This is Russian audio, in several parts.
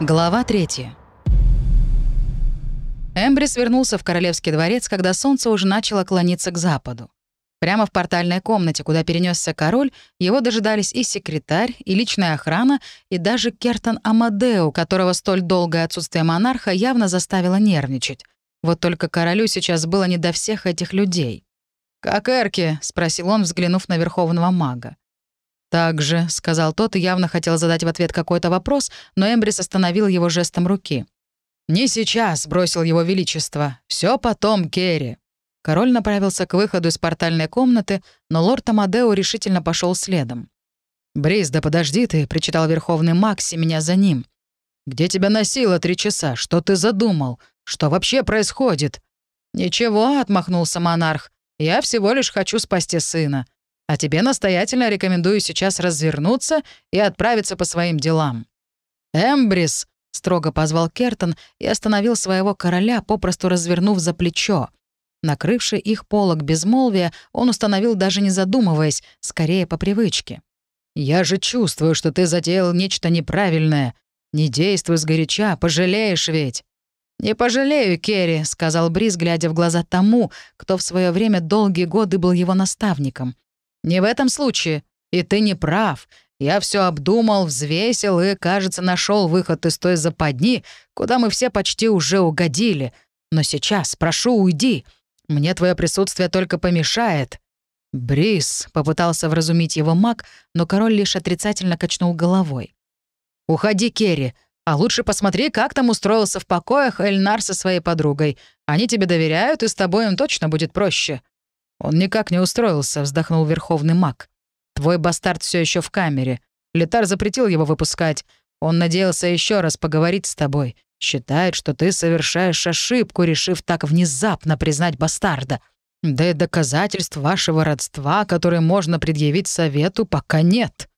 Глава 3. Эмбрис вернулся в королевский дворец, когда солнце уже начало клониться к западу. Прямо в портальной комнате, куда перенесся король, его дожидались и секретарь, и личная охрана, и даже Кертон Амадео, которого столь долгое отсутствие монарха явно заставило нервничать. Вот только королю сейчас было не до всех этих людей. «Как Эрки?» — спросил он, взглянув на верховного мага. «Так же», — сказал тот и явно хотел задать в ответ какой-то вопрос, но Эмбрис остановил его жестом руки. «Не сейчас», — бросил его величество. Все потом, Керри». Король направился к выходу из портальной комнаты, но лорд Амадео решительно пошел следом. «Бриз, да подожди ты», — причитал верховный Макси меня за ним. «Где тебя носило три часа? Что ты задумал? Что вообще происходит?» «Ничего», — отмахнулся монарх. «Я всего лишь хочу спасти сына. А тебе настоятельно рекомендую сейчас развернуться и отправиться по своим делам». «Эмбрис!» — строго позвал Кертон и остановил своего короля, попросту развернув за плечо. Накрывший их полог безмолвия, он установил даже не задумываясь, скорее по привычке. «Я же чувствую, что ты затеял нечто неправильное. Не действуй сгоряча, пожалеешь ведь». «Не пожалею, Керри», — сказал Бриз, глядя в глаза тому, кто в свое время долгие годы был его наставником. Не в этом случае. И ты не прав. Я все обдумал, взвесил и, кажется, нашел выход из той западни, куда мы все почти уже угодили. Но сейчас, прошу, уйди. Мне твое присутствие только помешает». «Брис», — попытался вразумить его маг, но король лишь отрицательно качнул головой. «Уходи, Керри, а лучше посмотри, как там устроился в покоях Эльнар со своей подругой. Они тебе доверяют, и с тобой им точно будет проще». «Он никак не устроился», — вздохнул верховный маг. «Твой бастард все еще в камере. Летар запретил его выпускать. Он надеялся еще раз поговорить с тобой. Считает, что ты совершаешь ошибку, решив так внезапно признать бастарда. Да и доказательств вашего родства, которые можно предъявить совету, пока нет».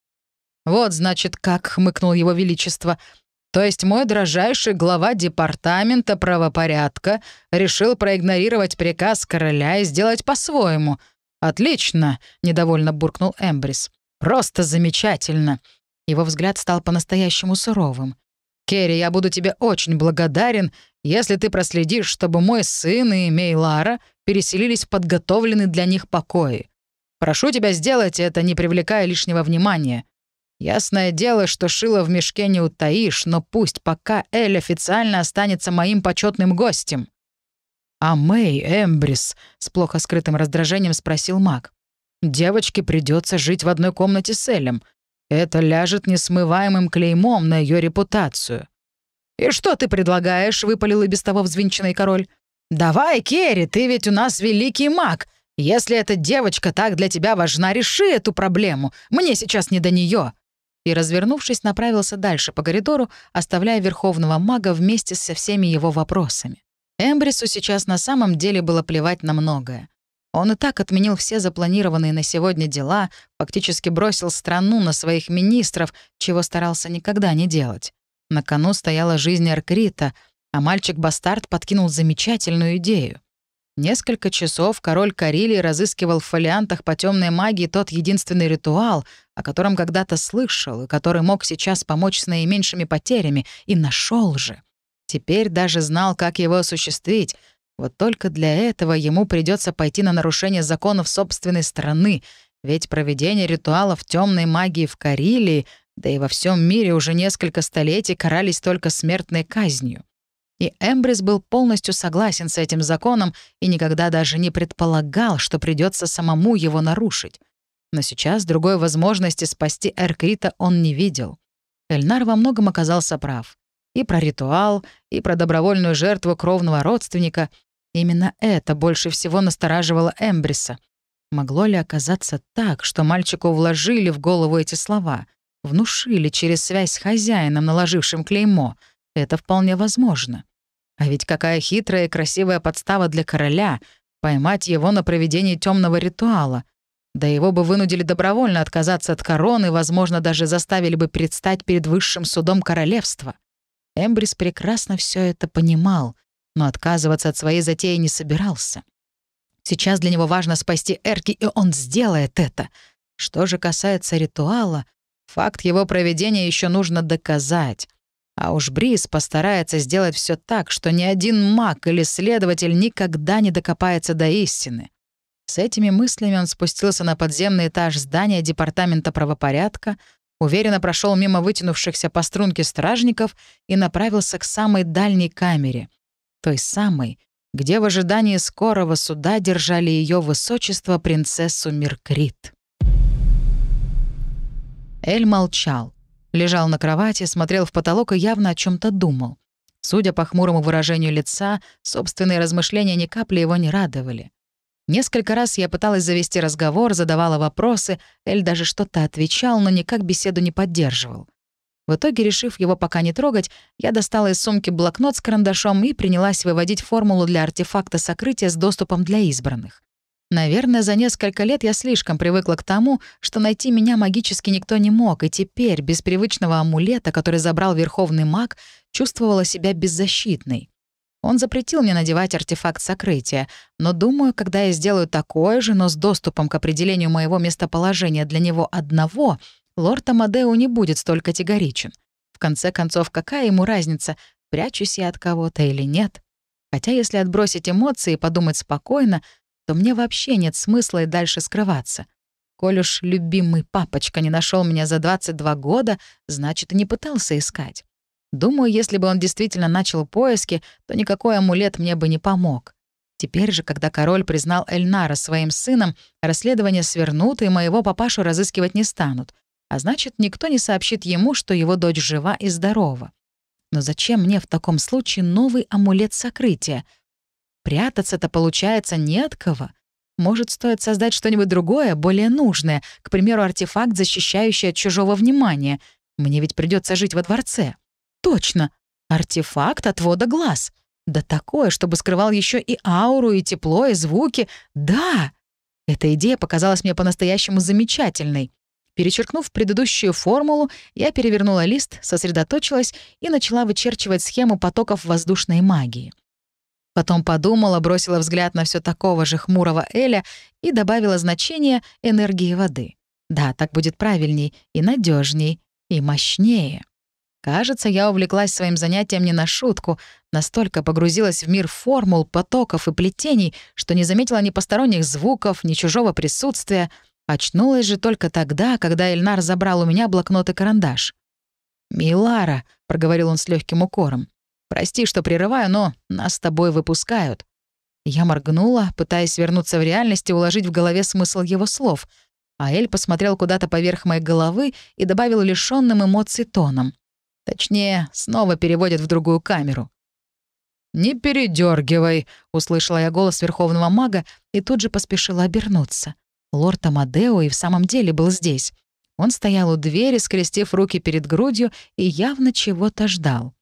«Вот, значит, как», — хмыкнул его величество, — то есть мой дрожайший глава департамента правопорядка решил проигнорировать приказ короля и сделать по-своему. «Отлично», — недовольно буркнул Эмбрис. «Просто замечательно». Его взгляд стал по-настоящему суровым. «Керри, я буду тебе очень благодарен, если ты проследишь, чтобы мой сын и Мейлара переселились в подготовленный для них покои. Прошу тебя сделать это, не привлекая лишнего внимания. Ясное дело, что шило в мешке не утаишь, но пусть пока Эль официально останется моим почетным гостем. «А Мэй, Эмбрис?» — с плохо скрытым раздражением спросил маг. «Девочке придется жить в одной комнате с Элем. Это ляжет несмываемым клеймом на ее репутацию». «И что ты предлагаешь?» — выпалил и без того взвинченный король. «Давай, Керри, ты ведь у нас великий маг. Если эта девочка так для тебя важна, реши эту проблему. Мне сейчас не до нее и, развернувшись, направился дальше по коридору, оставляя верховного мага вместе со всеми его вопросами. Эмбрису сейчас на самом деле было плевать на многое. Он и так отменил все запланированные на сегодня дела, фактически бросил страну на своих министров, чего старался никогда не делать. На кону стояла жизнь Аркрита, а мальчик-бастард подкинул замечательную идею. Несколько часов король Карилии разыскивал в фолиантах по темной магии тот единственный ритуал, о котором когда-то слышал и который мог сейчас помочь с наименьшими потерями, и нашел же. Теперь даже знал, как его осуществить. Вот только для этого ему придется пойти на нарушение законов собственной страны, ведь проведение ритуалов темной магии в Карилии, да и во всем мире уже несколько столетий карались только смертной казнью. И Эмбрис был полностью согласен с этим законом и никогда даже не предполагал, что придется самому его нарушить. Но сейчас другой возможности спасти Эркрита он не видел. Эльнар во многом оказался прав. И про ритуал, и про добровольную жертву кровного родственника. Именно это больше всего настораживало Эмбриса. Могло ли оказаться так, что мальчику вложили в голову эти слова, внушили через связь с хозяином, наложившим клеймо? Это вполне возможно. А ведь какая хитрая и красивая подстава для короля — поймать его на проведении темного ритуала. Да его бы вынудили добровольно отказаться от короны, возможно, даже заставили бы предстать перед высшим судом королевства. Эмбрис прекрасно все это понимал, но отказываться от своей затеи не собирался. Сейчас для него важно спасти Эрки, и он сделает это. Что же касается ритуала, факт его проведения еще нужно доказать. А уж Бриз постарается сделать все так, что ни один маг или следователь никогда не докопается до истины. С этими мыслями он спустился на подземный этаж здания Департамента правопорядка, уверенно прошел мимо вытянувшихся по струнке стражников и направился к самой дальней камере, той самой, где в ожидании скорого суда держали ее высочество принцессу Меркрит. Эль молчал. Лежал на кровати, смотрел в потолок и явно о чем то думал. Судя по хмурому выражению лица, собственные размышления ни капли его не радовали. Несколько раз я пыталась завести разговор, задавала вопросы, Эль даже что-то отвечал, но никак беседу не поддерживал. В итоге, решив его пока не трогать, я достала из сумки блокнот с карандашом и принялась выводить формулу для артефакта сокрытия с доступом для избранных. Наверное, за несколько лет я слишком привыкла к тому, что найти меня магически никто не мог, и теперь, без привычного амулета, который забрал верховный маг, чувствовала себя беззащитной. Он запретил мне надевать артефакт сокрытия, но думаю, когда я сделаю такое же, но с доступом к определению моего местоположения для него одного, лорд Амадеу не будет столь категоричен. В конце концов, какая ему разница, прячусь я от кого-то или нет? Хотя если отбросить эмоции и подумать спокойно, то мне вообще нет смысла и дальше скрываться. Коль уж любимый папочка не нашел меня за 22 года, значит, и не пытался искать. Думаю, если бы он действительно начал поиски, то никакой амулет мне бы не помог. Теперь же, когда король признал Эльнара своим сыном, расследование свернут, и моего папашу разыскивать не станут. А значит, никто не сообщит ему, что его дочь жива и здорова. Но зачем мне в таком случае новый амулет сокрытия — Прятаться-то, получается, не от кого. Может, стоит создать что-нибудь другое, более нужное, к примеру, артефакт, защищающий от чужого внимания. Мне ведь придется жить во дворце. Точно, артефакт отвода глаз. Да такое, чтобы скрывал еще и ауру, и тепло, и звуки. Да! Эта идея показалась мне по-настоящему замечательной. Перечеркнув предыдущую формулу, я перевернула лист, сосредоточилась и начала вычерчивать схему потоков воздушной магии. Потом подумала, бросила взгляд на все такого же хмурого Эля и добавила значение энергии воды. Да, так будет правильней и надежней и мощнее. Кажется, я увлеклась своим занятием не на шутку, настолько погрузилась в мир формул, потоков и плетений, что не заметила ни посторонних звуков, ни чужого присутствия. Очнулась же только тогда, когда Эльнар забрал у меня блокнот и карандаш. «Милара», — проговорил он с легким укором, Прости, что прерываю, но нас с тобой выпускают». Я моргнула, пытаясь вернуться в реальность и уложить в голове смысл его слов. А Эль посмотрел куда-то поверх моей головы и добавил лишённым эмоций тоном. Точнее, снова переводит в другую камеру. «Не передергивай, услышала я голос верховного мага и тут же поспешила обернуться. Лорд Амадео и в самом деле был здесь. Он стоял у двери, скрестив руки перед грудью и явно чего-то ждал.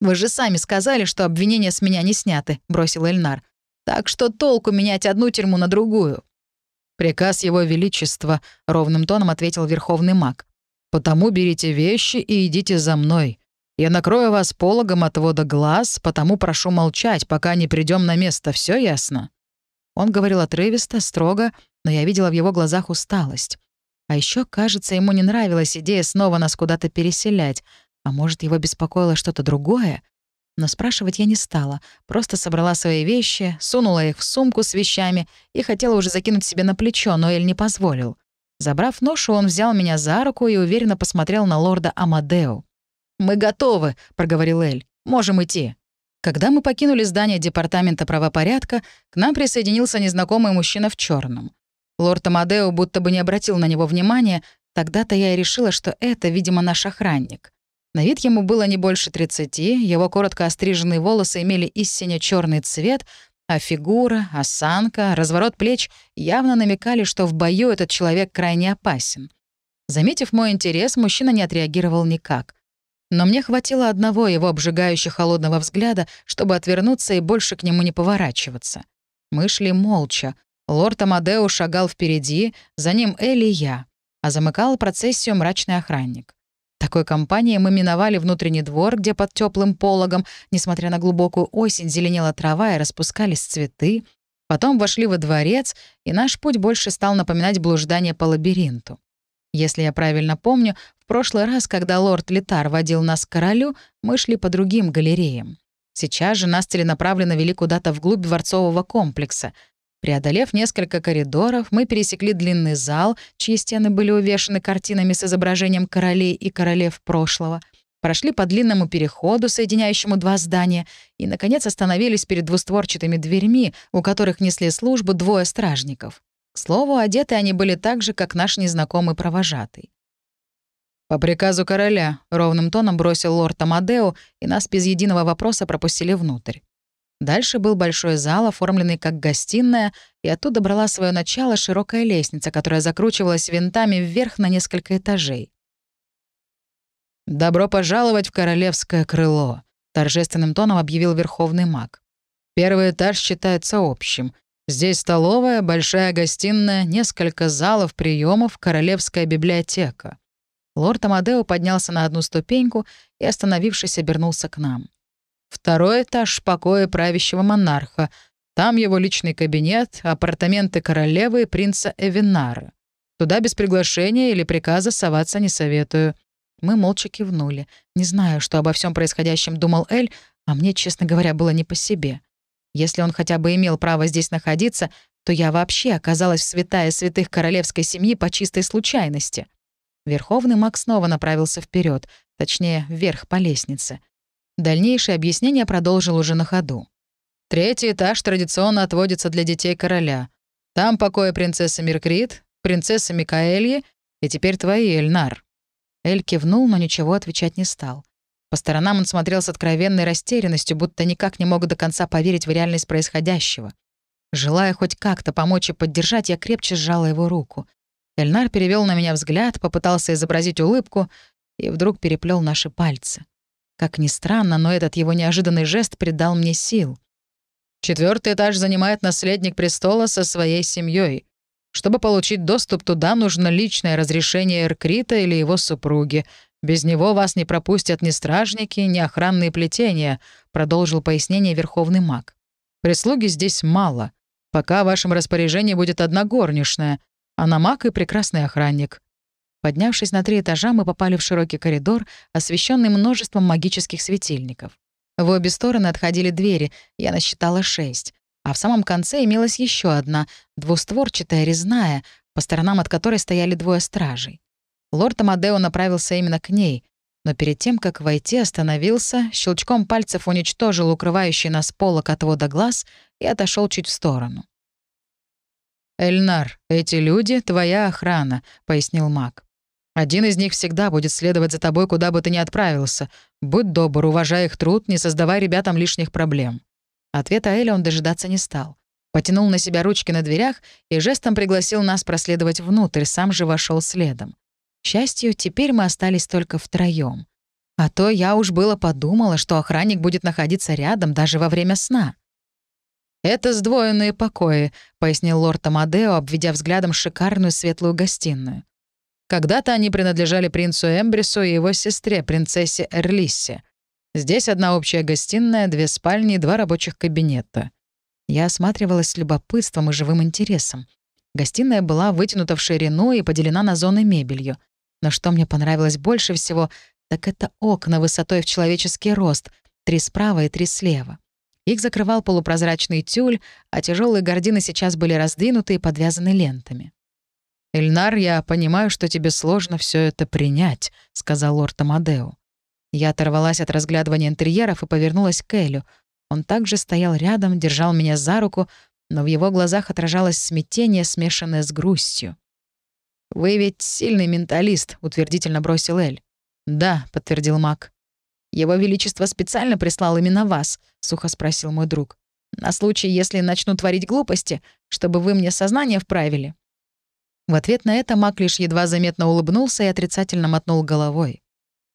«Вы же сами сказали, что обвинения с меня не сняты», — бросил Эльнар. «Так что толку менять одну тюрьму на другую?» «Приказ Его Величества», — ровным тоном ответил Верховный маг. «Потому берите вещи и идите за мной. Я накрою вас пологом отвода глаз, потому прошу молчать, пока не придем на место. Все ясно?» Он говорил отрывисто, строго, но я видела в его глазах усталость. А еще, кажется, ему не нравилась идея снова нас куда-то переселять, а может, его беспокоило что-то другое? Но спрашивать я не стала, просто собрала свои вещи, сунула их в сумку с вещами и хотела уже закинуть себе на плечо, но Эль не позволил. Забрав ношу, он взял меня за руку и уверенно посмотрел на лорда Амадео. «Мы готовы», — проговорил Эль. «Можем идти». Когда мы покинули здание Департамента правопорядка, к нам присоединился незнакомый мужчина в черном. Лорд Амадео будто бы не обратил на него внимания, тогда-то я и решила, что это, видимо, наш охранник. На вид ему было не больше 30, его коротко остриженные волосы имели истинно черный цвет, а фигура, осанка, разворот плеч явно намекали, что в бою этот человек крайне опасен. Заметив мой интерес, мужчина не отреагировал никак. Но мне хватило одного его обжигающего холодного взгляда, чтобы отвернуться и больше к нему не поворачиваться. Мы шли молча. Лорд Амадео шагал впереди, за ним Элли и я, а замыкал процессию мрачный охранник такой компанией мы миновали внутренний двор, где под теплым пологом, несмотря на глубокую осень, зеленела трава и распускались цветы. Потом вошли во дворец, и наш путь больше стал напоминать блуждание по лабиринту. Если я правильно помню, в прошлый раз, когда лорд Литар водил нас к королю, мы шли по другим галереям. Сейчас же нас целенаправленно вели куда-то вглубь дворцового комплекса. Преодолев несколько коридоров, мы пересекли длинный зал, чьи стены были увешаны картинами с изображением королей и королев прошлого, прошли по длинному переходу, соединяющему два здания, и, наконец, остановились перед двустворчатыми дверьми, у которых несли службу двое стражников. К слову, одеты они были так же, как наш незнакомый провожатый. «По приказу короля», — ровным тоном бросил лорд Амадео, и нас без единого вопроса пропустили внутрь. Дальше был большой зал, оформленный как гостиная, и оттуда брала свое начало широкая лестница, которая закручивалась винтами вверх на несколько этажей. «Добро пожаловать в королевское крыло», — торжественным тоном объявил верховный маг. «Первый этаж считается общим. Здесь столовая, большая гостиная, несколько залов, приемов, королевская библиотека». Лорд Амадео поднялся на одну ступеньку и, остановившись, обернулся к нам. Второй этаж — покоя правящего монарха. Там его личный кабинет, апартаменты королевы и принца Эвинара. Туда без приглашения или приказа соваться не советую. Мы молча кивнули. Не знаю, что обо всем происходящем думал Эль, а мне, честно говоря, было не по себе. Если он хотя бы имел право здесь находиться, то я вообще оказалась в святая святых королевской семьи по чистой случайности. Верховный маг снова направился вперед, точнее, вверх по лестнице. Дальнейшее объяснение продолжил уже на ходу. Третий этаж традиционно отводится для детей короля. Там покои принцессы Меркрит, принцессы Микаэльи и теперь твои, Эльнар. Эль кивнул, но ничего отвечать не стал. По сторонам он смотрел с откровенной растерянностью, будто никак не мог до конца поверить в реальность происходящего. Желая хоть как-то помочь и поддержать, я крепче сжала его руку. Эльнар перевел на меня взгляд, попытался изобразить улыбку и вдруг переплел наши пальцы. Как ни странно, но этот его неожиданный жест придал мне сил. Четвертый этаж занимает наследник престола со своей семьей. Чтобы получить доступ туда, нужно личное разрешение Эркрита или его супруги. Без него вас не пропустят ни стражники, ни охранные плетения», — продолжил пояснение Верховный маг. «Прислуги здесь мало. Пока в вашем распоряжении будет одна горничная, а на маг и прекрасный охранник». Поднявшись на три этажа, мы попали в широкий коридор, освещенный множеством магических светильников. В обе стороны отходили двери, я насчитала шесть. А в самом конце имелась еще одна, двустворчатая, резная, по сторонам от которой стояли двое стражей. Лорд Амадео направился именно к ней, но перед тем, как войти, остановился, щелчком пальцев уничтожил укрывающий нас полок отвода глаз и отошел чуть в сторону. «Эльнар, эти люди — твоя охрана», — пояснил маг. «Один из них всегда будет следовать за тобой, куда бы ты ни отправился. Будь добр, уважай их труд, не создавай ребятам лишних проблем». Ответа Эля он дожидаться не стал. Потянул на себя ручки на дверях и жестом пригласил нас проследовать внутрь, сам же вошел следом. К счастью, теперь мы остались только втроем. А то я уж было подумала, что охранник будет находиться рядом даже во время сна. «Это сдвоенные покои», — пояснил лорд Амадео, обведя взглядом шикарную светлую гостиную. Когда-то они принадлежали принцу Эмбрису и его сестре, принцессе Эрлиссе. Здесь одна общая гостиная, две спальни и два рабочих кабинета. Я осматривалась с любопытством и живым интересом. Гостиная была вытянута в ширину и поделена на зоны мебелью. Но что мне понравилось больше всего, так это окна высотой в человеческий рост, три справа и три слева. Их закрывал полупрозрачный тюль, а тяжелые гардины сейчас были раздвинуты и подвязаны лентами. «Эльнар, я понимаю, что тебе сложно все это принять», — сказал лорд Амадео. Я оторвалась от разглядывания интерьеров и повернулась к Элю. Он также стоял рядом, держал меня за руку, но в его глазах отражалось смятение, смешанное с грустью. «Вы ведь сильный менталист», — утвердительно бросил Эль. «Да», — подтвердил маг. «Его Величество специально прислал именно вас», — сухо спросил мой друг. «На случай, если начну творить глупости, чтобы вы мне сознание вправили». В ответ на это маг лишь едва заметно улыбнулся и отрицательно мотнул головой.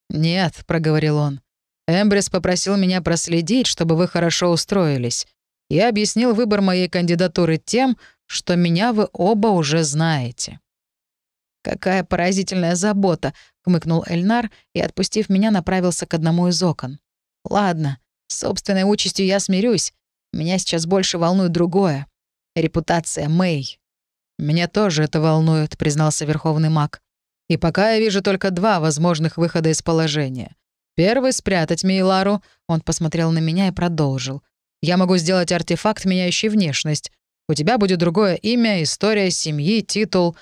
«Нет», — проговорил он. «Эмбрис попросил меня проследить, чтобы вы хорошо устроились. Я объяснил выбор моей кандидатуры тем, что меня вы оба уже знаете». «Какая поразительная забота», — хмыкнул Эльнар и, отпустив меня, направился к одному из окон. «Ладно, с собственной участью я смирюсь. Меня сейчас больше волнует другое. Репутация Мэй». «Меня тоже это волнует», — признался Верховный маг. И пока я вижу только два возможных выхода из положения. Первый — спрятать Мейлару. Он посмотрел на меня и продолжил. Я могу сделать артефакт, меняющий внешность. У тебя будет другое имя, история семьи, титул.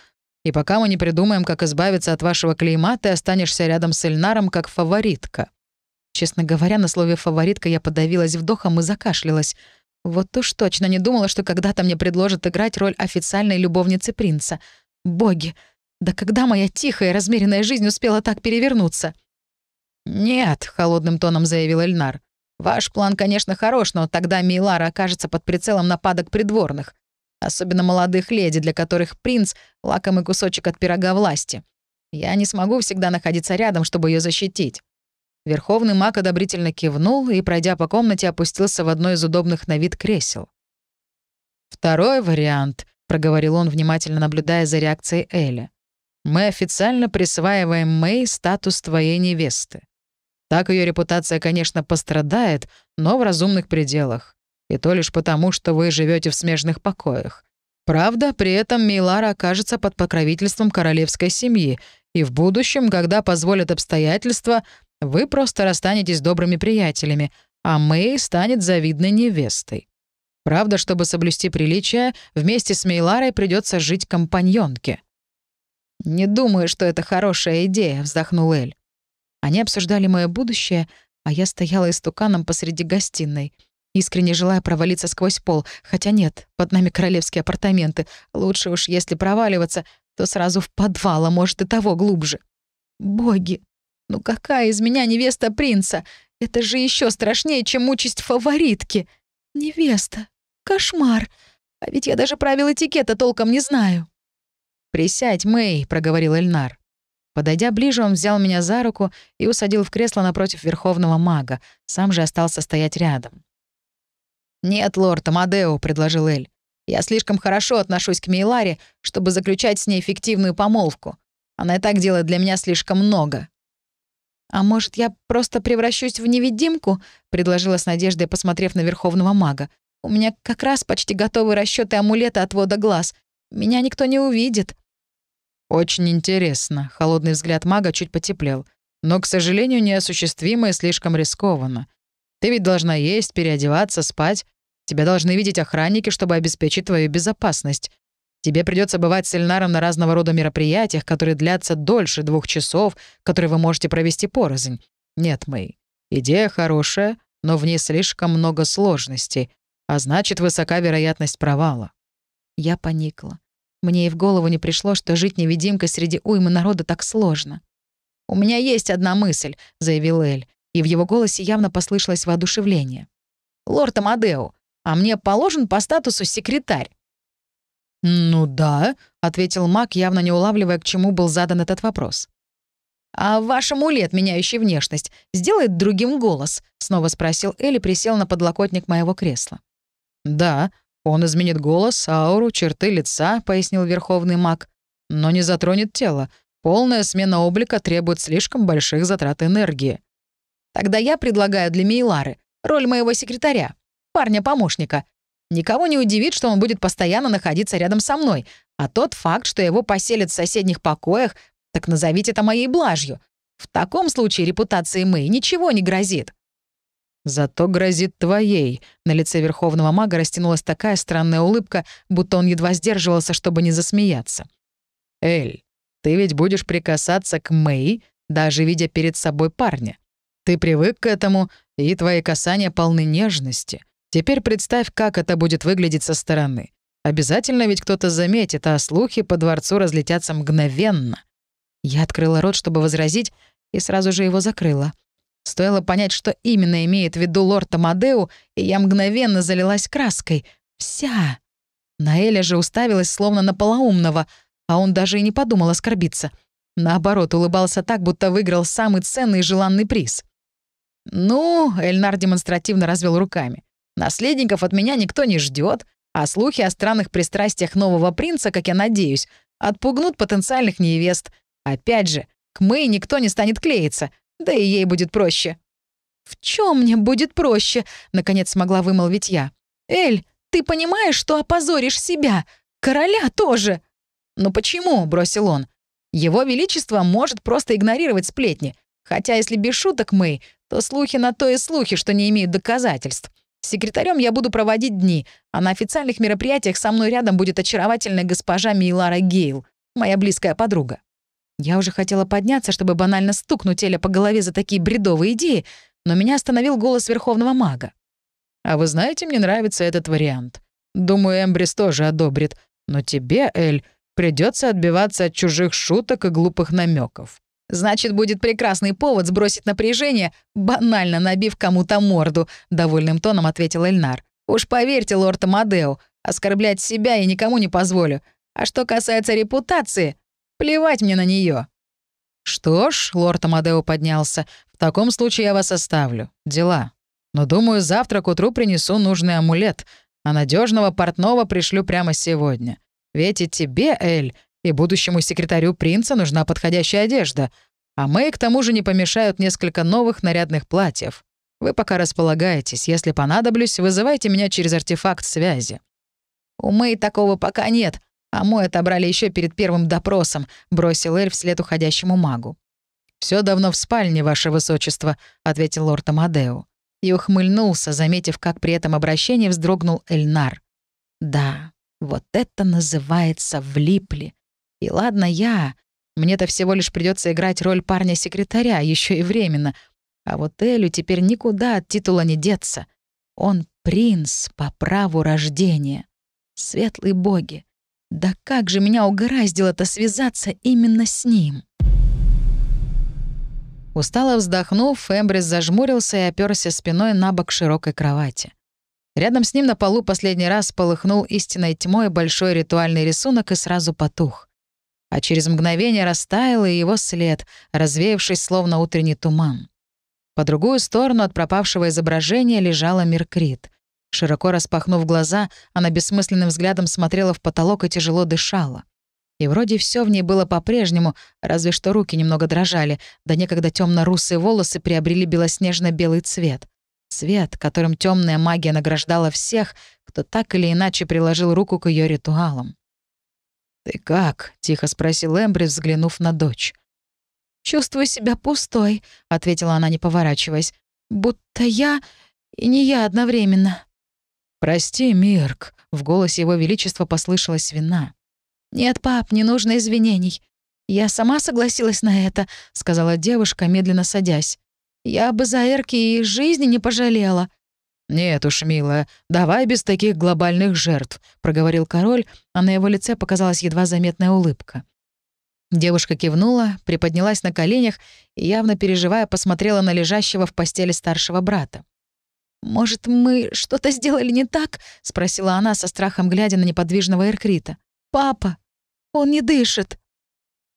И пока мы не придумаем, как избавиться от вашего клейма, ты останешься рядом с Эльнаром как фаворитка». Честно говоря, на слове «фаворитка» я подавилась вдохом и закашлялась. Вот уж точно не думала, что когда-то мне предложат играть роль официальной любовницы принца. Боги, да когда моя тихая размеренная жизнь успела так перевернуться? «Нет», — холодным тоном заявил Эльнар. «Ваш план, конечно, хорош, но тогда Мейлара окажется под прицелом нападок придворных. Особенно молодых леди, для которых принц — лакомый кусочек от пирога власти. Я не смогу всегда находиться рядом, чтобы ее защитить». Верховный маг одобрительно кивнул и, пройдя по комнате, опустился в одно из удобных на вид кресел. «Второй вариант», — проговорил он, внимательно наблюдая за реакцией Эля. «Мы официально присваиваем Мэй статус твоей невесты. Так ее репутация, конечно, пострадает, но в разумных пределах. И то лишь потому, что вы живете в смежных покоях. Правда, при этом Мейлара окажется под покровительством королевской семьи, и в будущем, когда позволят обстоятельства, вы просто расстанетесь добрыми приятелями, а Мэй станет завидной невестой. Правда, чтобы соблюсти приличие, вместе с Мейларой придется жить компаньонке. «Не думаю, что это хорошая идея», — вздохнул Эль. Они обсуждали мое будущее, а я стояла истуканом посреди гостиной, искренне желая провалиться сквозь пол, хотя нет, под нами королевские апартаменты. Лучше уж, если проваливаться, то сразу в подвал, а может и того глубже. Боги, ну какая из меня невеста принца? Это же еще страшнее, чем участь фаворитки. Невеста. Кошмар. А ведь я даже правил этикета толком не знаю. «Присядь, Мэй», — проговорил Эльнар. Подойдя ближе, он взял меня за руку и усадил в кресло напротив верховного мага, сам же остался стоять рядом. «Нет, лорд Амадео», — предложил Эль. «Я слишком хорошо отношусь к Мейларе, чтобы заключать с ней фиктивную помолвку. Она и так делает для меня слишком много». «А может, я просто превращусь в невидимку?» — предложила с надеждой, посмотрев на верховного мага. «У меня как раз почти готовы расчеты амулета отвода глаз. Меня никто не увидит». «Очень интересно», — холодный взгляд мага чуть потеплел. «Но, к сожалению, неосуществимо и слишком рискованно. Ты ведь должна есть, переодеваться, спать. Тебя должны видеть охранники, чтобы обеспечить твою безопасность. Тебе придется бывать с Эльнаром на разного рода мероприятиях, которые длятся дольше двух часов, которые вы можете провести порознь. Нет, Мэй, идея хорошая, но в ней слишком много сложностей, а значит, высока вероятность провала». Я поникла. Мне и в голову не пришло, что жить невидимкой среди уймы народа так сложно. «У меня есть одна мысль», — заявил Эль, и в его голосе явно послышалось воодушевление. «Лорд Амадео, а мне положен по статусу секретарь». «Ну да», — ответил маг, явно не улавливая, к чему был задан этот вопрос. «А ваш амулет, меняющий внешность, сделает другим голос?» — снова спросил Эль и присел на подлокотник моего кресла. «Да, «Он изменит голос, ауру, черты лица», — пояснил верховный маг. «Но не затронет тело. Полная смена облика требует слишком больших затрат энергии». «Тогда я предлагаю для Мейлары роль моего секретаря, парня-помощника. Никого не удивит, что он будет постоянно находиться рядом со мной, а тот факт, что его поселят в соседних покоях, так назовите это моей блажью. В таком случае репутации Мэй ничего не грозит». «Зато грозит твоей». На лице верховного мага растянулась такая странная улыбка, будто он едва сдерживался, чтобы не засмеяться. «Эль, ты ведь будешь прикасаться к Мэй, даже видя перед собой парня. Ты привык к этому, и твои касания полны нежности. Теперь представь, как это будет выглядеть со стороны. Обязательно ведь кто-то заметит, а слухи по дворцу разлетятся мгновенно». Я открыла рот, чтобы возразить, и сразу же его закрыла. Стоило понять, что именно имеет в виду лорд Амадеу, и я мгновенно залилась краской. Вся. Наэля же уставилась словно на полоумного, а он даже и не подумал оскорбиться. Наоборот, улыбался так, будто выиграл самый ценный и желанный приз. «Ну», — Эльнар демонстративно развел руками, «наследников от меня никто не ждет, а слухи о странных пристрастиях нового принца, как я надеюсь, отпугнут потенциальных невест. Опять же, к Мэй никто не станет клеиться, да и ей будет проще». «В чем мне будет проще?» — наконец смогла вымолвить я. «Эль, ты понимаешь, что опозоришь себя? Короля тоже!» «Ну почему?» — бросил он. Его Величество может просто игнорировать сплетни. Хотя, если без шуток, Мэй, то слухи на то и слухи, что не имеют доказательств. Секретарем я буду проводить дни, а на официальных мероприятиях со мной рядом будет очаровательная госпожа Мейлара Гейл, моя близкая подруга. Я уже хотела подняться, чтобы банально стукнуть Эля по голове за такие бредовые идеи, но меня остановил голос верховного мага. «А вы знаете, мне нравится этот вариант. Думаю, Эмбрис тоже одобрит. Но тебе, Эль, придется отбиваться от чужих шуток и глупых намеков. Значит, будет прекрасный повод сбросить напряжение, банально набив кому-то морду», — довольным тоном ответил Эльнар. «Уж поверьте, лорд Амадео, оскорблять себя я никому не позволю. А что касается репутации, плевать мне на нее. «Что ж», — лорд Амадео поднялся, — «в таком случае я вас оставлю. Дела. Но, думаю, завтра к утру принесу нужный амулет, а надежного портного пришлю прямо сегодня. Ведь и тебе, Эль, и будущему секретарю принца нужна подходящая одежда. А мы к тому же не помешают несколько новых нарядных платьев. Вы пока располагаетесь. Если понадоблюсь, вызывайте меня через артефакт связи». «У Мэй такого пока нет, а мой отобрали еще перед первым допросом», — бросил Эль вслед уходящему магу. Все давно в спальне, ваше высочество», — ответил лорд Амадео. И ухмыльнулся, заметив, как при этом обращении вздрогнул Эльнар. «Да, вот это называется влипли. И ладно я. Мне-то всего лишь придется играть роль парня-секретаря, еще и временно. А вот Элю теперь никуда от титула не деться. Он принц по праву рождения. Светлые боги. Да как же меня угораздило-то связаться именно с ним? Устало вздохнув, Эмбрис зажмурился и оперся спиной на бок широкой кровати. Рядом с ним на полу последний раз полыхнул истинной тьмой большой ритуальный рисунок и сразу потух а через мгновение растаял и его след, развеявшись словно утренний туман. По другую сторону от пропавшего изображения лежала Меркрит. Широко распахнув глаза, она бессмысленным взглядом смотрела в потолок и тяжело дышала. И вроде все в ней было по-прежнему, разве что руки немного дрожали, да некогда темно русые волосы приобрели белоснежно-белый цвет. Цвет, которым темная магия награждала всех, кто так или иначе приложил руку к ее ритуалам. «Ты как?» — тихо спросил Эмбри, взглянув на дочь. «Чувствую себя пустой», — ответила она, не поворачиваясь. «Будто я и не я одновременно». «Прости, Мирк», — в голосе его величества послышалась вина. «Нет, пап, не нужно извинений. Я сама согласилась на это», — сказала девушка, медленно садясь. «Я бы за Эрки и жизни не пожалела. «Нет уж, милая, давай без таких глобальных жертв», — проговорил король, а на его лице показалась едва заметная улыбка. Девушка кивнула, приподнялась на коленях и, явно переживая, посмотрела на лежащего в постели старшего брата. «Может, мы что-то сделали не так?» — спросила она со страхом, глядя на неподвижного Эркрита. «Папа, он не дышит».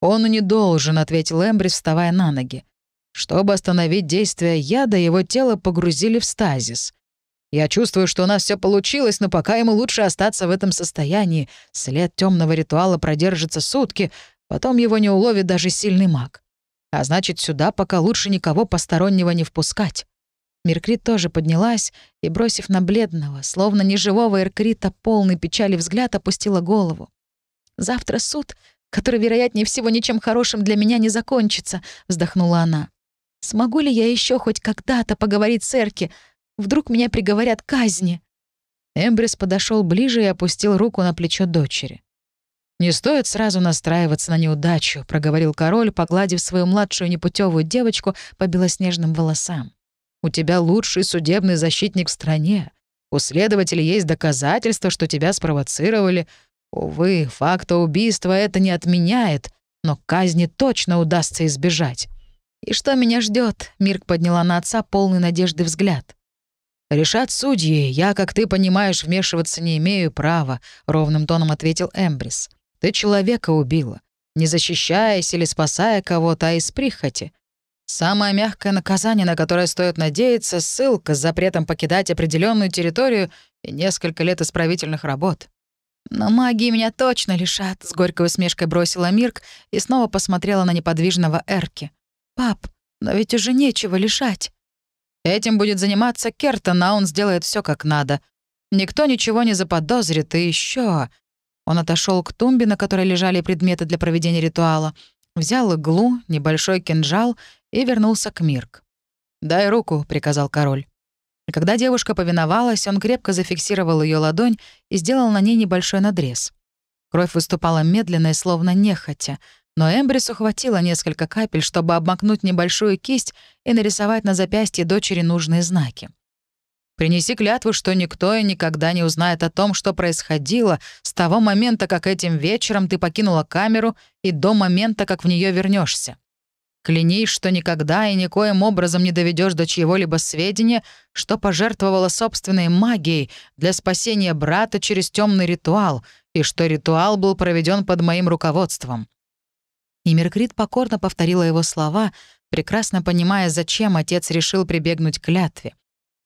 «Он не должен», — ответил Эмбрис, вставая на ноги. Чтобы остановить действие яда, его тело погрузили в стазис. Я чувствую, что у нас все получилось, но пока ему лучше остаться в этом состоянии. След темного ритуала продержится сутки, потом его не уловит даже сильный маг. А значит, сюда пока лучше никого постороннего не впускать. Меркрит тоже поднялась и, бросив на бледного, словно неживого Эркрита, полный печали взгляд, опустила голову. «Завтра суд, который, вероятнее всего, ничем хорошим для меня не закончится», — вздохнула она. «Смогу ли я еще хоть когда-то поговорить с Эрки, Вдруг меня приговорят к казни». Эмбрис подошел ближе и опустил руку на плечо дочери. «Не стоит сразу настраиваться на неудачу», — проговорил король, погладив свою младшую непутевую девочку по белоснежным волосам. «У тебя лучший судебный защитник в стране. У следователей есть доказательства, что тебя спровоцировали. Увы, факта убийства это не отменяет, но казни точно удастся избежать». «И что меня ждет? Мирк подняла на отца полный надежды взгляд. «Решат судьи. Я, как ты понимаешь, вмешиваться не имею права», — ровным тоном ответил Эмбрис. «Ты человека убила, не защищаясь или спасая кого-то, а из прихоти. Самое мягкое наказание, на которое стоит надеяться, — ссылка с запретом покидать определенную территорию и несколько лет исправительных работ». «Но магии меня точно лишат», — с горькой усмешкой бросила Мирк и снова посмотрела на неподвижного Эрки. «Пап, но ведь уже нечего лишать». Этим будет заниматься Кертон, а он сделает все как надо. Никто ничего не заподозрит, и еще. Он отошел к тумбе, на которой лежали предметы для проведения ритуала. взял иглу, небольшой кинжал и вернулся к Мирк. «Дай руку», — приказал король. Когда девушка повиновалась, он крепко зафиксировал ее ладонь и сделал на ней небольшой надрез. Кровь выступала медленно и словно нехотя, но Эмбрису хватило несколько капель, чтобы обмакнуть небольшую кисть и нарисовать на запястье дочери нужные знаки. Принеси клятву, что никто и никогда не узнает о том, что происходило с того момента, как этим вечером ты покинула камеру и до момента, как в нее вернешься. Клянись, что никогда и никоим образом не доведешь до чьего-либо сведения, что пожертвовала собственной магией для спасения брата через темный ритуал, и что ритуал был проведен под моим руководством. И Меркрит покорно повторила его слова, прекрасно понимая, зачем отец решил прибегнуть к клятве.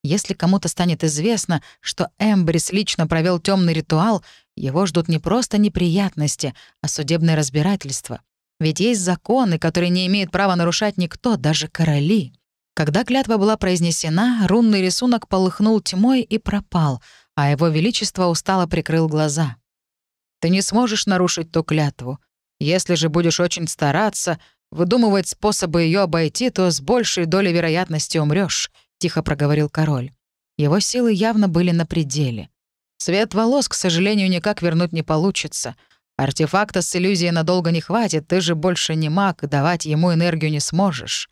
Если кому-то станет известно, что Эмбрис лично провел темный ритуал, его ждут не просто неприятности, а судебное разбирательство. Ведь есть законы, которые не имеет права нарушать никто, даже короли. Когда клятва была произнесена, рунный рисунок полыхнул тьмой и пропал, а его величество устало прикрыл глаза. «Ты не сможешь нарушить ту клятву. Если же будешь очень стараться, выдумывать способы ее обойти, то с большей долей вероятности умрешь тихо проговорил король. Его силы явно были на пределе. Цвет волос, к сожалению, никак вернуть не получится. Артефакта с иллюзией надолго не хватит, ты же больше не маг, давать ему энергию не сможешь.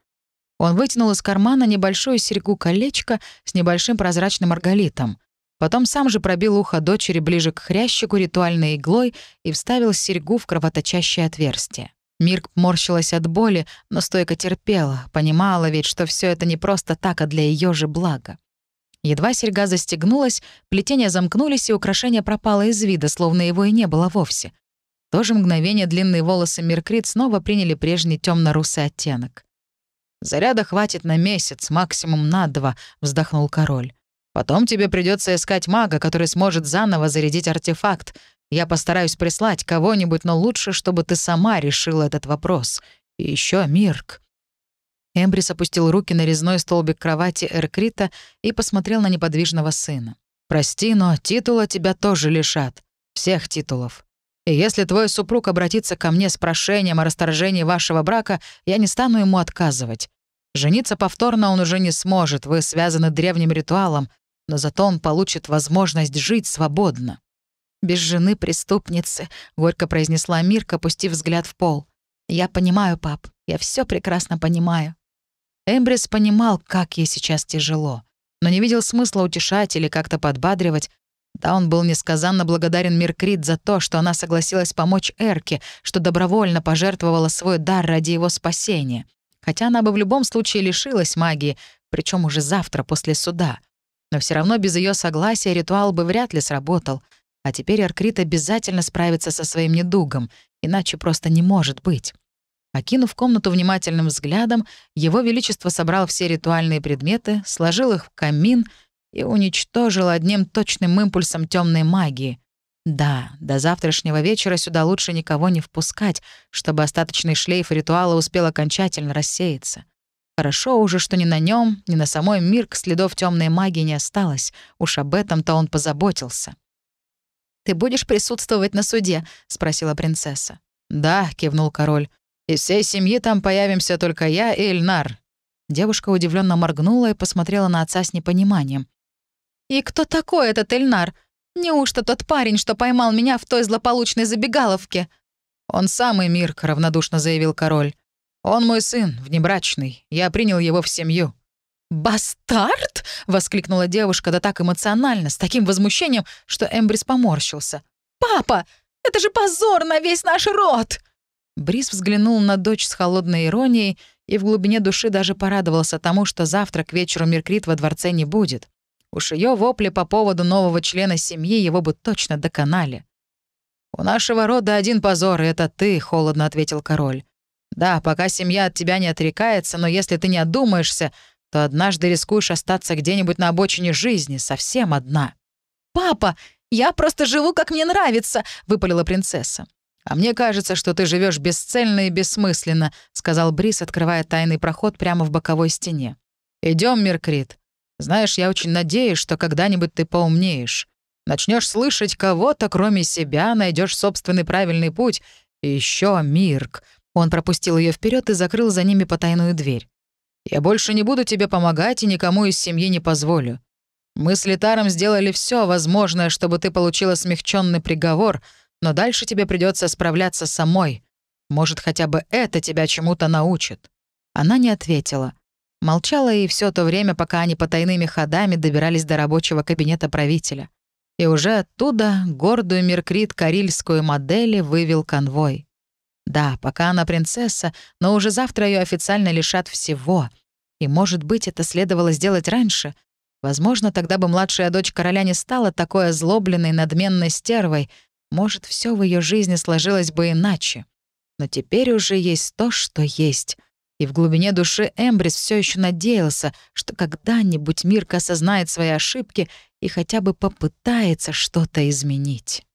Он вытянул из кармана небольшую серьгу-колечко с небольшим прозрачным арголитом. Потом сам же пробил ухо дочери ближе к хрящику ритуальной иглой и вставил серьгу в кровоточащее отверстие. Мирк морщилась от боли, но стойко терпела, понимала ведь, что все это не просто так, а для ее же блага. Едва серьга застегнулась, плетения замкнулись, и украшение пропало из вида, словно его и не было вовсе. В то же мгновение длинные волосы Миркрит снова приняли прежний темно русый оттенок. «Заряда хватит на месяц, максимум на два», — вздохнул король. «Потом тебе придется искать мага, который сможет заново зарядить артефакт, я постараюсь прислать кого-нибудь, но лучше, чтобы ты сама решила этот вопрос. И еще Мирк». Эмбрис опустил руки на резной столбик кровати Эркрита и посмотрел на неподвижного сына. «Прости, но титула тебя тоже лишат. Всех титулов. И если твой супруг обратится ко мне с прошением о расторжении вашего брака, я не стану ему отказывать. Жениться повторно он уже не сможет, вы связаны древним ритуалом, но зато он получит возможность жить свободно» без жены преступницы», — горько произнесла Мирка, опустив взгляд в пол. «Я понимаю, пап, я все прекрасно понимаю». Эмбрис понимал, как ей сейчас тяжело, но не видел смысла утешать или как-то подбадривать. Да, он был несказанно благодарен Миркрит за то, что она согласилась помочь Эрке, что добровольно пожертвовала свой дар ради его спасения. Хотя она бы в любом случае лишилась магии, причем уже завтра после суда. Но все равно без ее согласия ритуал бы вряд ли сработал — а теперь Аркрит обязательно справится со своим недугом, иначе просто не может быть. Окинув комнату внимательным взглядом, Его Величество собрал все ритуальные предметы, сложил их в камин и уничтожил одним точным импульсом темной магии. Да, до завтрашнего вечера сюда лучше никого не впускать, чтобы остаточный шлейф ритуала успел окончательно рассеяться. Хорошо уже, что ни на нем, ни на самой Мирк следов темной магии не осталось. Уж об этом-то он позаботился. «Ты будешь присутствовать на суде?» — спросила принцесса. «Да», — кивнул король. «Из всей семьи там появимся только я и Эльнар». Девушка удивленно моргнула и посмотрела на отца с непониманием. «И кто такой этот Эльнар? Неужто тот парень, что поймал меня в той злополучной забегаловке?» «Он самый Мирк», — равнодушно заявил король. «Он мой сын, внебрачный. Я принял его в семью». «Бастард?» — воскликнула девушка, да так эмоционально, с таким возмущением, что Эмбрис поморщился. «Папа, это же позор на весь наш род!» Брис взглянул на дочь с холодной иронией и в глубине души даже порадовался тому, что завтра к вечеру Меркрит во дворце не будет. Уж ее вопли по поводу нового члена семьи его бы точно доконали. «У нашего рода один позор, и это ты», — холодно ответил король. «Да, пока семья от тебя не отрекается, но если ты не одумаешься, то однажды рискуешь остаться где-нибудь на обочине жизни, совсем одна. «Папа, я просто живу, как мне нравится», — выпалила принцесса. «А мне кажется, что ты живешь бесцельно и бессмысленно», — сказал Брис, открывая тайный проход прямо в боковой стене. Идем, Меркрит. Знаешь, я очень надеюсь, что когда-нибудь ты поумнеешь. Начнешь слышать кого-то, кроме себя, найдешь собственный правильный путь. И еще, Мирк, Он пропустил ее вперед и закрыл за ними потайную дверь. «Я больше не буду тебе помогать и никому из семьи не позволю. Мы с Литаром сделали все возможное, чтобы ты получила смягченный приговор, но дальше тебе придется справляться самой. Может, хотя бы это тебя чему-то научит». Она не ответила. Молчала и все то время, пока они потайными ходами добирались до рабочего кабинета правителя. И уже оттуда гордую Меркрит Карильскую модели вывел конвой. Да, пока она принцесса, но уже завтра ее официально лишат всего. И, может быть, это следовало сделать раньше. Возможно, тогда бы младшая дочь короля не стала такой озлобленной, надменной стервой. Может, все в ее жизни сложилось бы иначе. Но теперь уже есть то, что есть. И в глубине души Эмбрис все еще надеялся, что когда-нибудь Мирка осознает свои ошибки и хотя бы попытается что-то изменить.